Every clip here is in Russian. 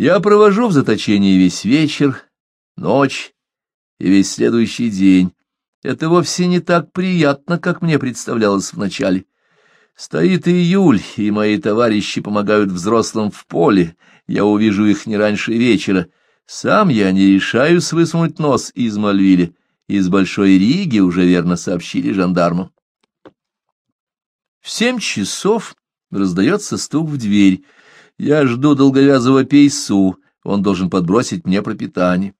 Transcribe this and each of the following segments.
Я провожу в заточении весь вечер, ночь и весь следующий день. Это вовсе не так приятно, как мне представлялось вначале. Стоит июль, и мои товарищи помогают взрослым в поле. Я увижу их не раньше вечера. Сам я не решаюсь высунуть нос из Мальвили. Из Большой Риги уже верно сообщили жандарму. В семь часов раздается стук в дверь — я жду долговязого пейсу, он должен подбросить мне пропитание.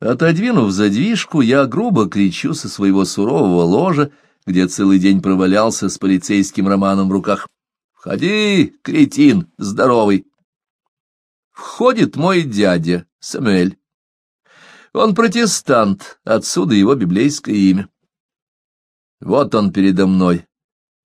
Отодвинув задвижку, я грубо кричу со своего сурового ложа, где целый день провалялся с полицейским романом в руках. «Входи, кретин, здоровый!» Входит мой дядя, Самуэль. Он протестант, отсюда его библейское имя. Вот он передо мной,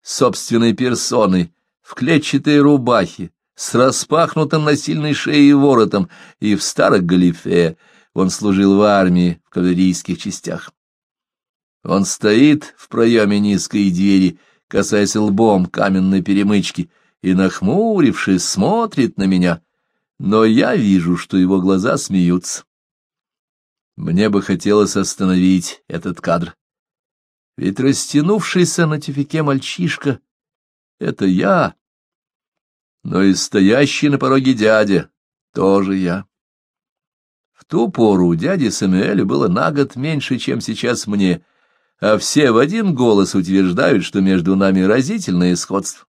собственной персоной, в клетчатой рубахе, с распахнутым насильной шеей воротом, и в старых галифе он служил в армии в кавалерийских частях. Он стоит в проеме низкой двери, касаясь лбом каменной перемычки, и, нахмурившись, смотрит на меня, но я вижу, что его глаза смеются. Мне бы хотелось остановить этот кадр. Ведь растянувшийся на тюфике мальчишка — это я, но и стоящий на пороге дядя, тоже я. В ту пору дяде Самуэлю было на год меньше, чем сейчас мне, а все в один голос утверждают, что между нами разительное сходство.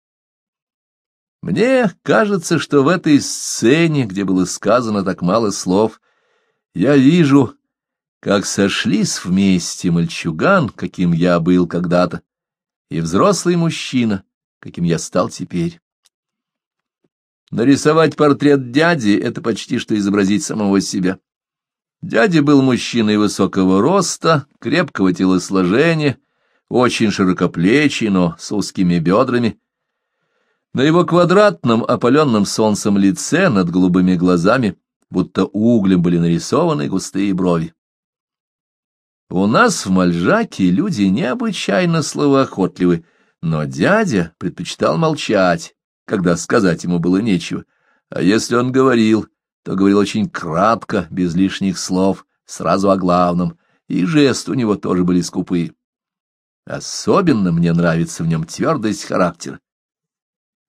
Мне кажется, что в этой сцене, где было сказано так мало слов, я вижу, как сошлись вместе мальчуган, каким я был когда-то, и взрослый мужчина, каким я стал теперь. Нарисовать портрет дяди — это почти что изобразить самого себя. Дядя был мужчиной высокого роста, крепкого телосложения, очень широкоплечий, но с узкими бедрами. На его квадратном, опаленном солнцем лице над голубыми глазами будто углем были нарисованы густые брови. У нас в Мальжаке люди необычайно словоохотливы, но дядя предпочитал молчать когда сказать ему было нечего. А если он говорил, то говорил очень кратко, без лишних слов, сразу о главном, и жесты у него тоже были скупые. Особенно мне нравится в нем твердость характера.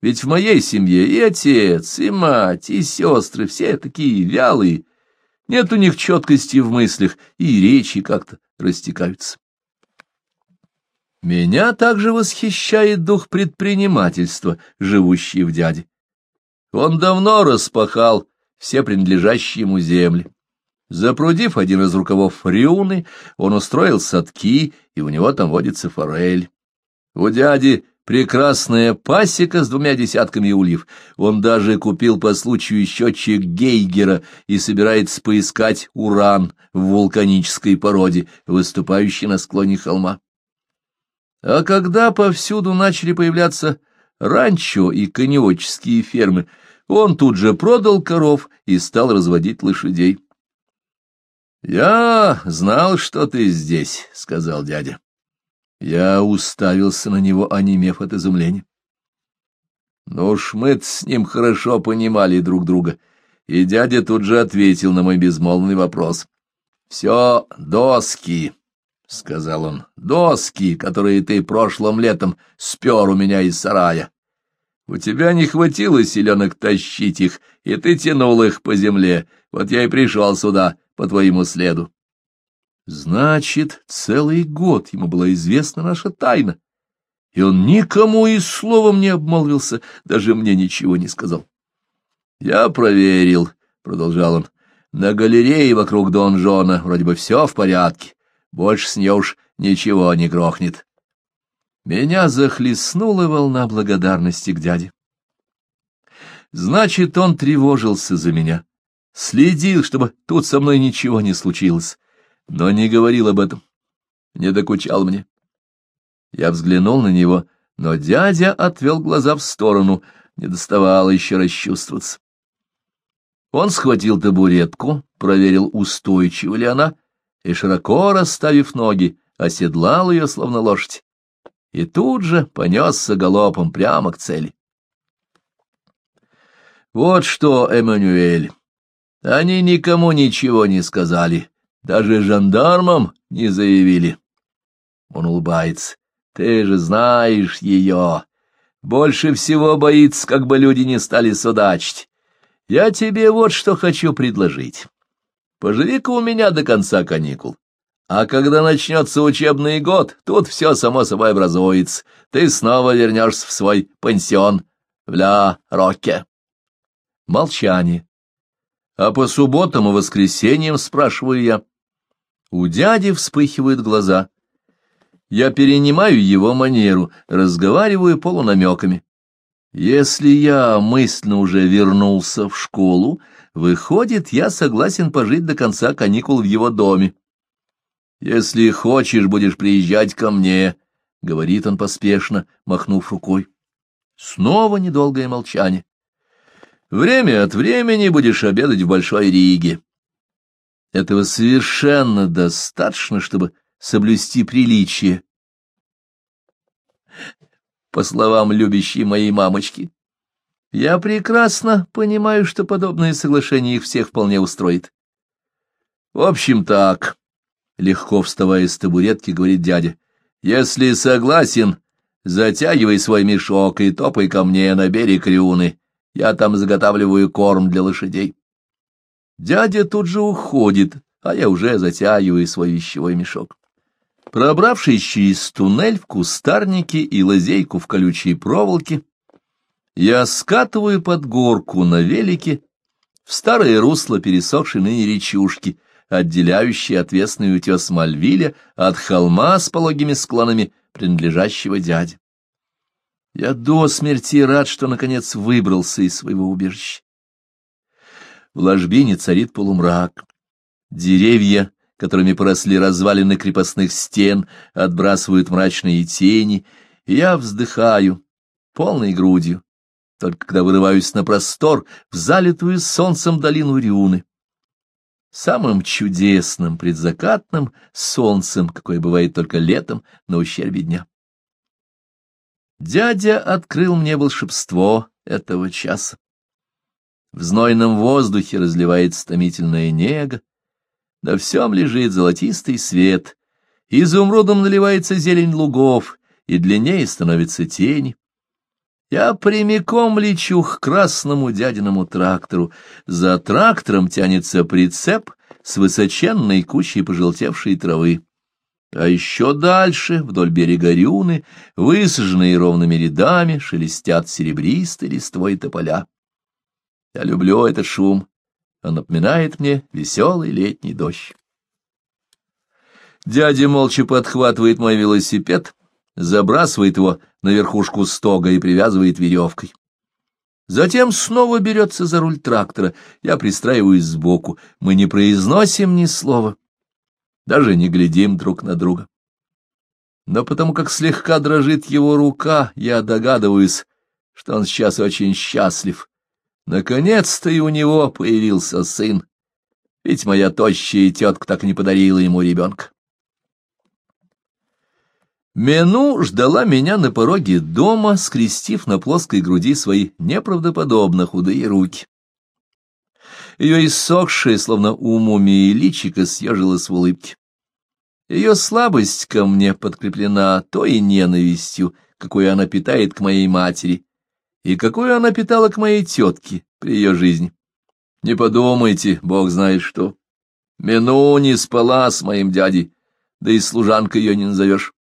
Ведь в моей семье и отец, и мать, и сестры все такие вялые. Нет у них четкости в мыслях, и речи как-то растекаются. Меня также восхищает дух предпринимательства, живущий в дяде. Он давно распахал все принадлежащие ему земли. Запрудив один из рукавов Рюны, он устроил садки, и у него там водится форель. У дяди прекрасная пасека с двумя десятками ульев. Он даже купил по случаю счетчик Гейгера и собирается поискать уран в вулканической породе, выступающей на склоне холма. А когда повсюду начали появляться ранчо и коневодческие фермы, он тут же продал коров и стал разводить лошадей. — Я знал, что ты здесь, — сказал дядя. Я уставился на него, онемев от изумления. Но уж мы с ним хорошо понимали друг друга, и дядя тут же ответил на мой безмолвный вопрос. — Все доски. — сказал он, — доски, которые ты прошлым летом спер у меня из сарая. У тебя не хватило силенок тащить их, и ты тянул их по земле. Вот я и пришел сюда по твоему следу. Значит, целый год ему была известна наша тайна, и он никому и словом не обмолвился, даже мне ничего не сказал. — Я проверил, — продолжал он, — на галерее вокруг Дон Жона вроде бы все в порядке больше с нее уж ничего не грохнет. Меня захлестнула волна благодарности к дяде. Значит, он тревожился за меня, следил, чтобы тут со мной ничего не случилось, но не говорил об этом, не докучал мне. Я взглянул на него, но дядя отвел глаза в сторону, не доставало еще расчувствоваться. Он схватил табуретку, проверил, устойчива ли она, и, широко расставив ноги, оседлал ее, словно лошадь, и тут же понесся галопом прямо к цели. Вот что, Эммануэль, они никому ничего не сказали, даже жандармам не заявили. Он улыбается. Ты же знаешь ее. Больше всего боится, как бы люди не стали судачить. Я тебе вот что хочу предложить. Поживи-ка у меня до конца каникул. А когда начнется учебный год, тут все само собой образуется. Ты снова вернешься в свой пансион в Ля-Роке. Молчание. А по субботам и воскресеньям спрашиваю я. У дяди вспыхивают глаза. Я перенимаю его манеру, разговариваю полунамеками. Если я мысленно уже вернулся в школу, Выходит, я согласен пожить до конца каникул в его доме. «Если хочешь, будешь приезжать ко мне», — говорит он поспешно, махнув рукой. Снова недолгое молчание. «Время от времени будешь обедать в Большой Риге». Этого совершенно достаточно, чтобы соблюсти приличие. По словам любящей моей мамочки. Я прекрасно понимаю, что подобное соглашение их всех вполне устроит. В общем, так, легко вставая с табуретки, говорит дядя, если согласен, затягивай свой мешок и топай ко мне на берег Рюны. Я там заготавливаю корм для лошадей. Дядя тут же уходит, а я уже затягиваю свой вещевой мешок. Пробравшись через туннель в кустарники и лазейку в колючей проволоке, я скатываю под горку на велике в старое русло пересохшей ныне речушки, отделяющей отвесный утес Мальвиля от холма с пологими склонами принадлежащего дяде. Я до смерти рад, что, наконец, выбрался из своего убежища. В ложбине царит полумрак. Деревья, которыми поросли развалины крепостных стен, отбрасывают мрачные тени, и я вздыхаю полной грудью только когда вырываюсь на простор в залитую солнцем долину Риуны. Самым чудесным предзакатным солнцем, какое бывает только летом на ущербе дня. Дядя открыл мне волшебство этого часа. В знойном воздухе разливается томительная нега, на всем лежит золотистый свет, изумрудом наливается зелень лугов, и длиннее становится тень. Я прямиком лечу к красному дядиному трактору. За трактором тянется прицеп с высоченной кучей пожелтевшей травы. А еще дальше, вдоль берега рюны, высаженные ровными рядами, шелестят серебристой листвой тополя. Я люблю этот шум. Он напоминает мне веселый летний дождь. Дядя молча подхватывает мой велосипед, забрасывает его на верхушку стога и привязывает веревкой. Затем снова берется за руль трактора, я пристраиваюсь сбоку, мы не произносим ни слова, даже не глядим друг на друга. Но потому как слегка дрожит его рука, я догадываюсь, что он сейчас очень счастлив. Наконец-то и у него появился сын, ведь моя тощая тетка так не подарила ему ребенка. Мену ждала меня на пороге дома, скрестив на плоской груди свои неправдоподобно худые руки. Ее иссохшее, словно у мумии личико, съежилось в улыбке. Ее слабость ко мне подкреплена той ненавистью, какую она питает к моей матери, и какую она питала к моей тетке при ее жизни. Не подумайте, бог знает что. Мену не спала с моим дядей, да и служанка ее не назовешь.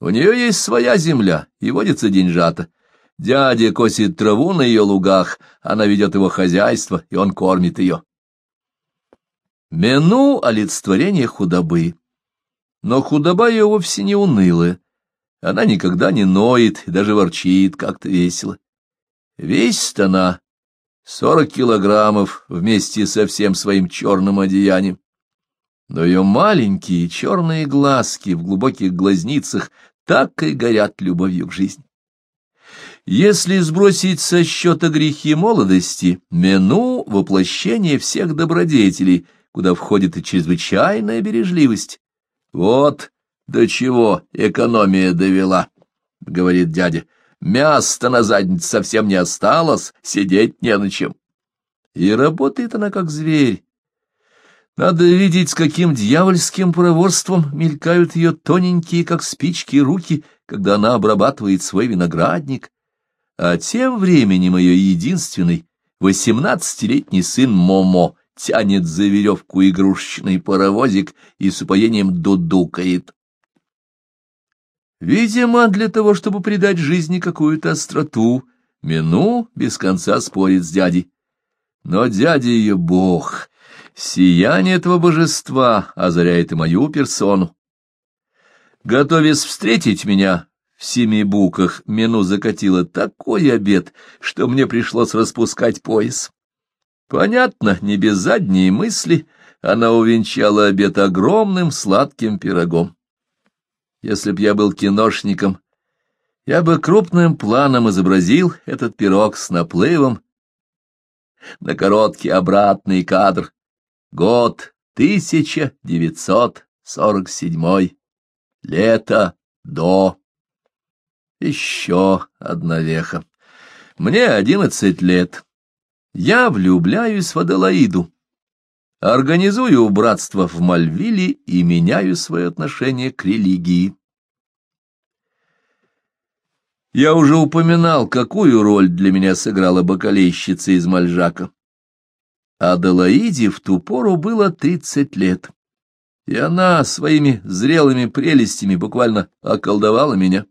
У нее есть своя земля, и водится деньжата. Дядя косит траву на ее лугах, она ведет его хозяйство, и он кормит ее. Мену — олицетворение худобы. Но худоба ее вовсе не унылая. Она никогда не ноет и даже ворчит как-то весело. Весит она сорок килограммов вместе со всем своим черным одеянием но ее маленькие черные глазки в глубоких глазницах так и горят любовью к жизни. Если сбросить со счета грехи молодости, Мену — воплощение всех добродетелей, куда входит и чрезвычайная бережливость. Вот до чего экономия довела, — говорит дядя. Мяса на заднице совсем не осталось, сидеть не на чем. И работает она как зверь, надо видеть, с каким дьявольским проворством мелькают ее тоненькие, как спички, руки, когда она обрабатывает свой виноградник. А тем временем ее единственный, восемнадцатилетний сын Момо, тянет за веревку игрушечный паровозик и с упоением дудукает. Видимо, для того, чтобы придать жизни какую-то остроту, Мину без конца спорит с дядей. Но дядя ее бог Сияние этого божества озаряет и мою персону. Готовясь встретить меня в семи буках, Мину закатила такой обед, что мне пришлось распускать пояс. Понятно, не без задней мысли она увенчала обед огромным сладким пирогом. Если б я был киношником, я бы крупным планом изобразил этот пирог с наплывом на короткий обратный кадр, Год 1947. Лето до. Еще одна веха. Мне одиннадцать лет. Я влюбляюсь в Аделаиду. Организую братство в Мальвиле и меняю свое отношение к религии. Я уже упоминал, какую роль для меня сыграла бокалейщица из Мальжака. Аделаиде в ту пору было тридцать лет, и она своими зрелыми прелестями буквально околдовала меня.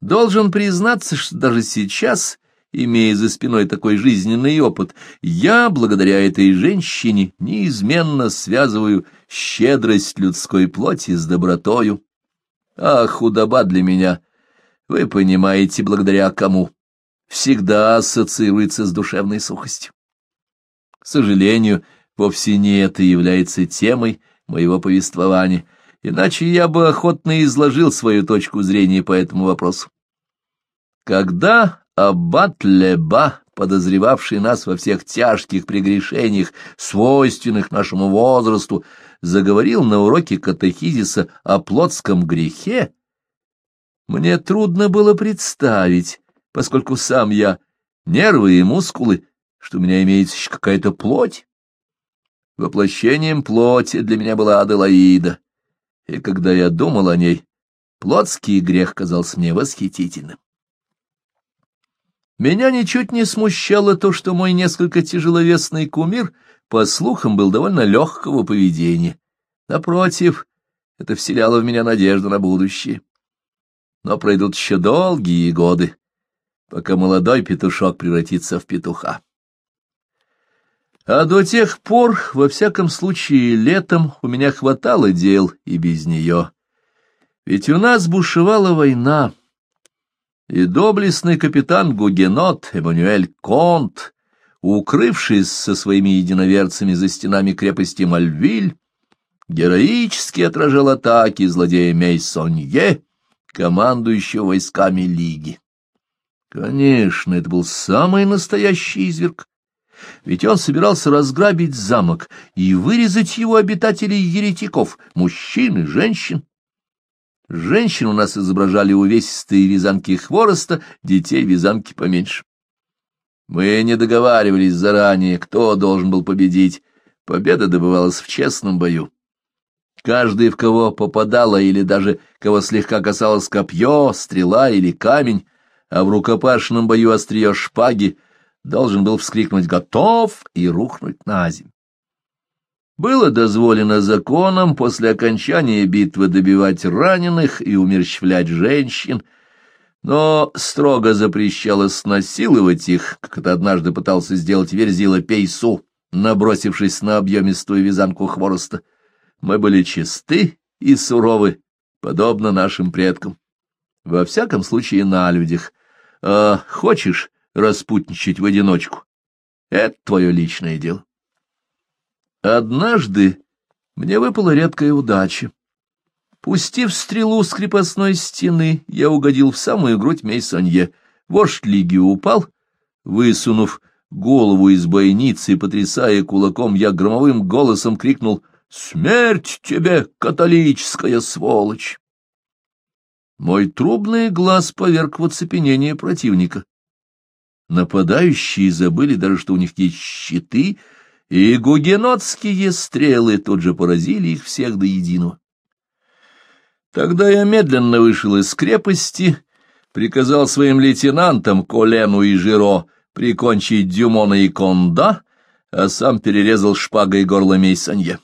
Должен признаться, что даже сейчас, имея за спиной такой жизненный опыт, я, благодаря этой женщине, неизменно связываю щедрость людской плоти с добротою. А худоба для меня, вы понимаете, благодаря кому, всегда ассоциируется с душевной сухостью. К сожалению, вовсе не это является темой моего повествования, иначе я бы охотно изложил свою точку зрения по этому вопросу. Когда Аббат Леба, подозревавший нас во всех тяжких прегрешениях, свойственных нашему возрасту, заговорил на уроке катехизиса о плотском грехе, мне трудно было представить, поскольку сам я нервы и мускулы что у меня имеется еще какая-то плоть. Воплощением плоти для меня была Аделаида, и когда я думал о ней, плотский грех казался мне восхитительным. Меня ничуть не смущало то, что мой несколько тяжеловесный кумир, по слухам, был довольно легкого поведения. Напротив, это вселяло в меня надежду на будущее. Но пройдут еще долгие годы, пока молодой петушок превратится в петуха. А до тех пор, во всяком случае, летом у меня хватало дел и без нее. Ведь у нас бушевала война, и доблестный капитан Гугенот Эммануэль Конт, укрывшись со своими единоверцами за стенами крепости Мальвиль, героически отражал атаки злодея Мейсонье, командующего войсками Лиги. Конечно, это был самый настоящий изверг, ведь он собирался разграбить замок и вырезать его обитателей-еретиков, мужчин и женщин. Женщин у нас изображали увесистые вязанки хвороста, детей вязанки поменьше. Мы не договаривались заранее, кто должен был победить. Победа добывалась в честном бою. Каждый, в кого попадало или даже кого слегка касалось копье, стрела или камень, а в рукопашном бою острие шпаги — должен был вскрикнуть «Готов!» и рухнуть на земь. Было дозволено законом после окончания битвы добивать раненых и умерщвлять женщин, но строго запрещалось насиловать их, как это однажды пытался сделать Верзила Пейсу, набросившись на объемистую вязанку хвороста. Мы были чисты и суровы, подобно нашим предкам. Во всяком случае, на людях. А хочешь, распутничать в одиночку. Это твое личное дело. Однажды мне выпала редкая удача. Пустив стрелу с крепостной стены, я угодил в самую грудь Мейсонье. Вождь Лиги упал, высунув голову из бойницы, потрясая кулаком, я громовым голосом крикнул «Смерть тебе, католическая сволочь!» Мой трубный глаз поверг в оцепенение противника. Нападающие забыли даже, что у них есть щиты, и гугенотские стрелы тут же поразили их всех до единого. Тогда я медленно вышел из крепости, приказал своим лейтенантам Колену и Жиро прикончить Дюмона и Конда, а сам перерезал шпагой горло Мейсанье.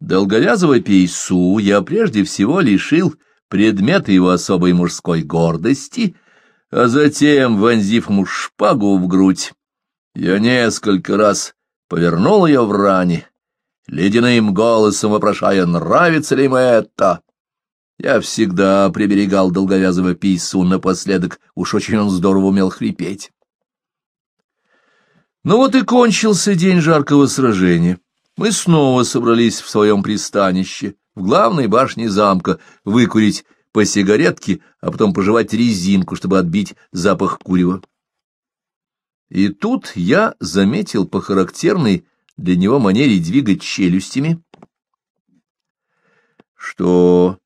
Долговязого пейсу я прежде всего лишил предмета его особой мужской гордости — а затем, вонзив ему шпагу в грудь, я несколько раз повернул ее в ране, ледяным голосом вопрошая, нравится ли ему это. Я всегда приберегал долговязого пису напоследок, уж очень он здорово умел хрипеть. Ну вот и кончился день жаркого сражения. Мы снова собрались в своем пристанище, в главной башне замка, выкурить по сигаретке, а потом пожевать резинку, чтобы отбить запах курева. И тут я заметил по характерной для него манере двигать челюстями, что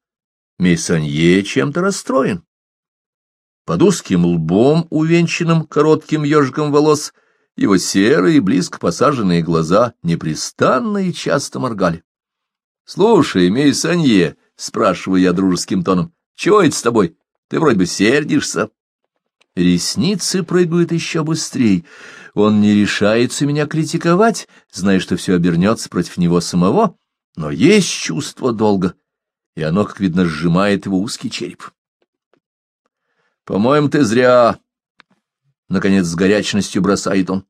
Мейсанье чем-то расстроен. Под узким лбом, увенчанным коротким ежиком волос, его серые, близко посаженные глаза непрестанно и часто моргали. — Слушай, Мейсанье, — спрашиваю я дружеским тоном, чего это с тобой? Ты вроде бы сердишься. Ресницы прыгают еще быстрее. Он не решается меня критиковать, зная, что все обернется против него самого, но есть чувство долга, и оно, как видно, сжимает его узкий череп. «По-моему, ты зря...» Наконец, с горячностью бросает он.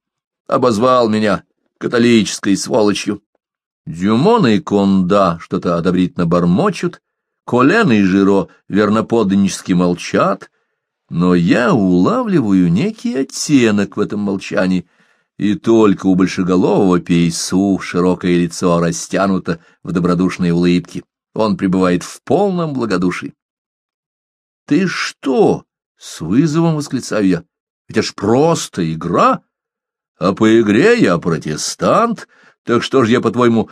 «Обозвал меня католической сволочью». Дюмон и Конда что-то одобрительно бормочут, Колен и Жиро верноподданнически молчат, но я улавливаю некий оттенок в этом молчании, и только у большеголового пейсу широкое лицо растянуто в добродушной улыбке. Он пребывает в полном благодушии. — Ты что? — с вызовом восклицаю я. — Ведь это ж просто игра! А по игре я протестант, так что ж я, по-твоему,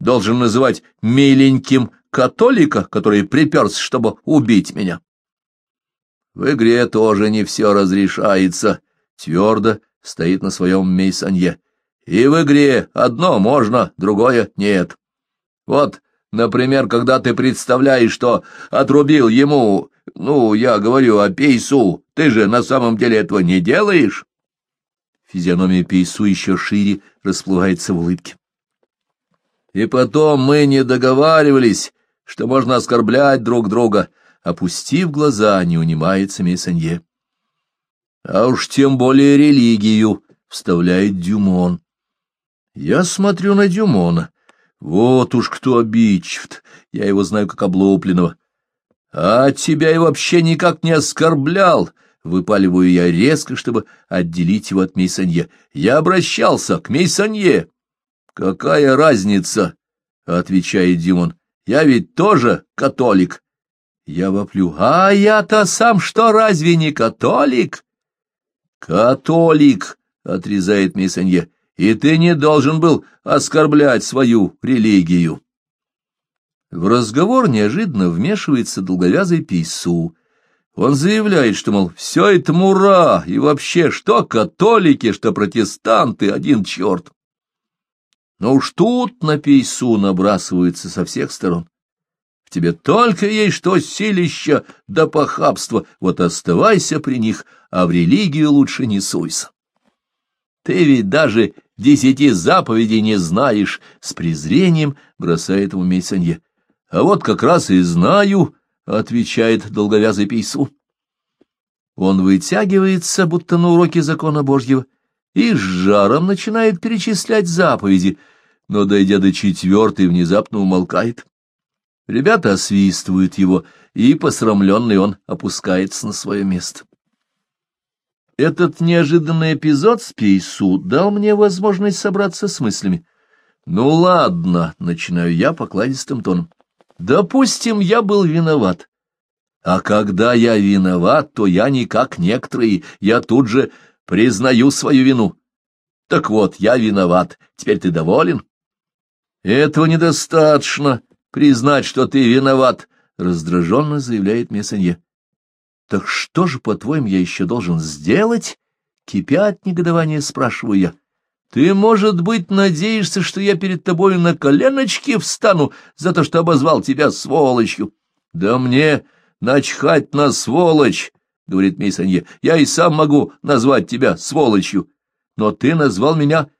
должен называть миленьким католика, который приперся, чтобы убить меня. В игре тоже не все разрешается, твердо стоит на своем мейсанье. И в игре одно можно, другое нет. Вот, например, когда ты представляешь, что отрубил ему, ну, я говорю о пейсу, ты же на самом деле этого не делаешь. Физиономия пейсу еще шире расплывается в улыбке. И потом мы не договаривались, что можно оскорблять друг друга, опустив глаза, не унимается Мейсанье. А уж тем более религию, — вставляет Дюмон. Я смотрю на Дюмона. Вот уж кто обидчив я его знаю как облупленного. А тебя и вообще никак не оскорблял, — выпаливаю я резко, чтобы отделить его от Мейсанье. Я обращался к Мейсанье. Какая разница, — отвечает Дюмон. Я ведь тоже католик. Я воплю, а я-то сам что, разве не католик? Католик, — отрезает Мейсонье, — и ты не должен был оскорблять свою религию. В разговор неожиданно вмешивается долговязый пейсу. Он заявляет, что, мол, все это мура, и вообще, что католики, что протестанты, один черт. Но уж тут на пейсу набрасываются со всех сторон. В тебе только есть что силища да похабство, вот оставайся при них, а в религию лучше не суйся. Ты ведь даже десяти заповедей не знаешь, — с презрением бросает ему Мейсанье. — А вот как раз и знаю, — отвечает долговязый пейсу. Он вытягивается, будто на уроке закона Божьего, — и с жаром начинает перечислять заповеди, но, дойдя до четвертой, внезапно умолкает. Ребята освистывают его, и, посрамленный, он опускается на свое место. Этот неожиданный эпизод с Пейсу дал мне возможность собраться с мыслями. «Ну ладно», — начинаю я покладистым тоном. «Допустим, я был виноват». А когда я виноват, то я не как некоторые, я тут же Признаю свою вину. Так вот, я виноват. Теперь ты доволен? Этого недостаточно. Признать, что ты виноват, — раздраженно заявляет Мессанье. Так что же, по-твоему, я еще должен сделать? Кипя от негодования, спрашиваю я. Ты, может быть, надеешься, что я перед тобой на коленочке встану за то, что обозвал тебя сволочью? Да мне начхать на сволочь! — говорит Мейсанье, — я и сам могу назвать тебя сволочью, но ты назвал меня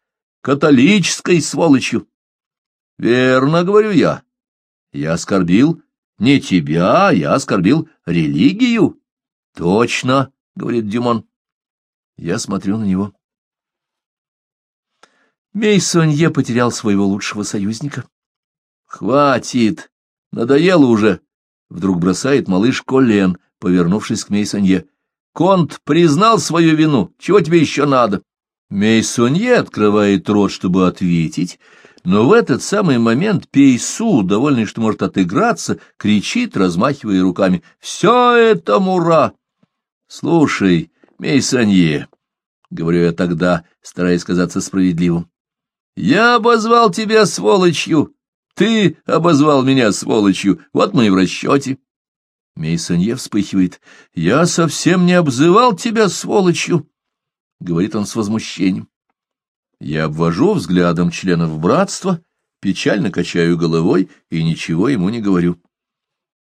католической сволочью. — Верно, — говорю я. Я оскорбил не тебя, а я оскорбил религию. — Точно, — говорит Дюмон. Я смотрю на него. Мейсонье потерял своего лучшего союзника. — Хватит! Надоело уже! — вдруг бросает малыш Колен — повернувшись к Мейсонье. «Конт признал свою вину. Чего тебе еще надо?» Мейсонье открывает рот, чтобы ответить, но в этот самый момент Пейсу, довольный, что может отыграться, кричит, размахивая руками. «Все это мура!» «Слушай, Мейсонье», — говорю я тогда, стараясь казаться справедливым, — «я обозвал тебя сволочью, ты обозвал меня сволочью, вот мы и в расчете». Мейсонье вспыхивает. «Я совсем не обзывал тебя сволочью!» — говорит он с возмущением. Я обвожу взглядом членов братства, печально качаю головой и ничего ему не говорю.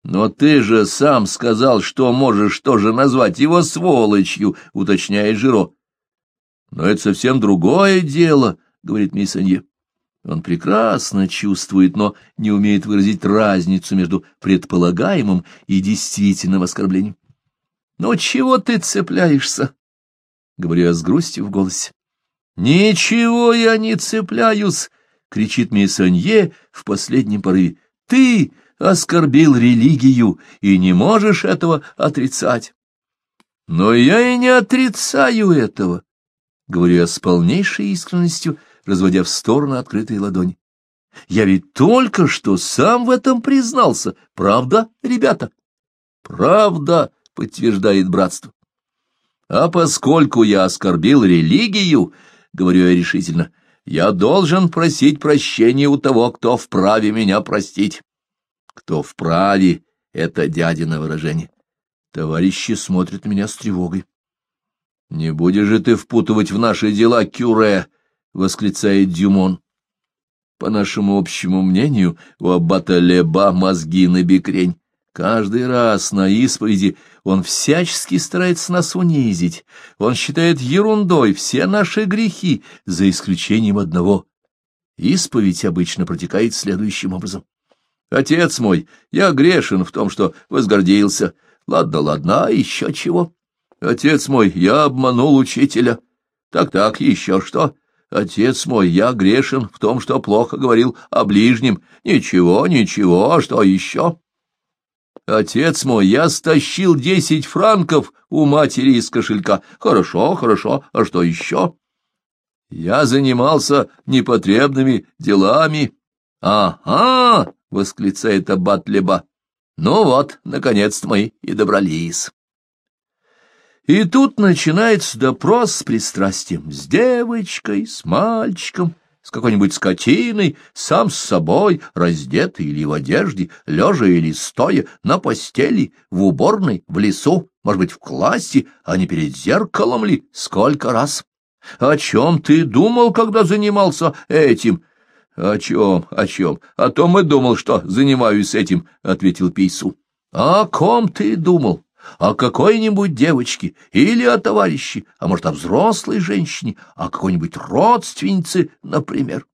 «Но ты же сам сказал, что можешь тоже назвать его сволочью», — уточняет Жиро. «Но это совсем другое дело», — говорит Мейсонье. Он прекрасно чувствует, но не умеет выразить разницу между предполагаемым и действительным оскорблением. «Ну чего ты цепляешься?» — говорю я с грустью в голосе. «Ничего я не цепляюсь!» — кричит Мессонье в последнем порыве. «Ты оскорбил религию и не можешь этого отрицать!» «Но я и не отрицаю этого!» — говорю я с полнейшей искренностью — разводя в стороны открытые ладони. «Я ведь только что сам в этом признался. Правда, ребята?» «Правда», — подтверждает братство. «А поскольку я оскорбил религию, — говорю я решительно, — я должен просить прощения у того, кто вправе меня простить». «Кто вправе?» — это дядина выражение. Товарищи смотрят на меня с тревогой. «Не будешь же ты впутывать в наши дела, Кюре?» — восклицает Дюмон. По нашему общему мнению, у аббата Леба мозги на бекрень. Каждый раз на исповеди он всячески старается нас унизить. Он считает ерундой все наши грехи, за исключением одного. Исповедь обычно протекает следующим образом. «Отец мой, я грешен в том, что возгордился. Ладно, ладно, а еще чего? Отец мой, я обманул учителя. Так-так, еще что? Отец мой, я грешен в том, что плохо говорил о ближнем. Ничего, ничего, а что еще? Отец мой, я стащил десять франков у матери из кошелька. Хорошо, хорошо, а что еще? Я занимался непотребными делами. Ага, восклицает аббат Леба. Ну вот, наконец-то мы и добрались. И тут начинается допрос с пристрастием, с девочкой, с мальчиком, с какой-нибудь скотиной, сам с собой, раздетый или в одежде, лежа или стоя, на постели, в уборной, в лесу, может быть, в классе, а не перед зеркалом ли, сколько раз. О чем ты думал, когда занимался этим? О чем, о чем? А о том и думал, что занимаюсь этим, — ответил Пейсу. О ком ты думал? о какой-нибудь девочке или о товарище, а может, о взрослой женщине, о какой-нибудь родственнице, например.